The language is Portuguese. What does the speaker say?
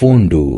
fundo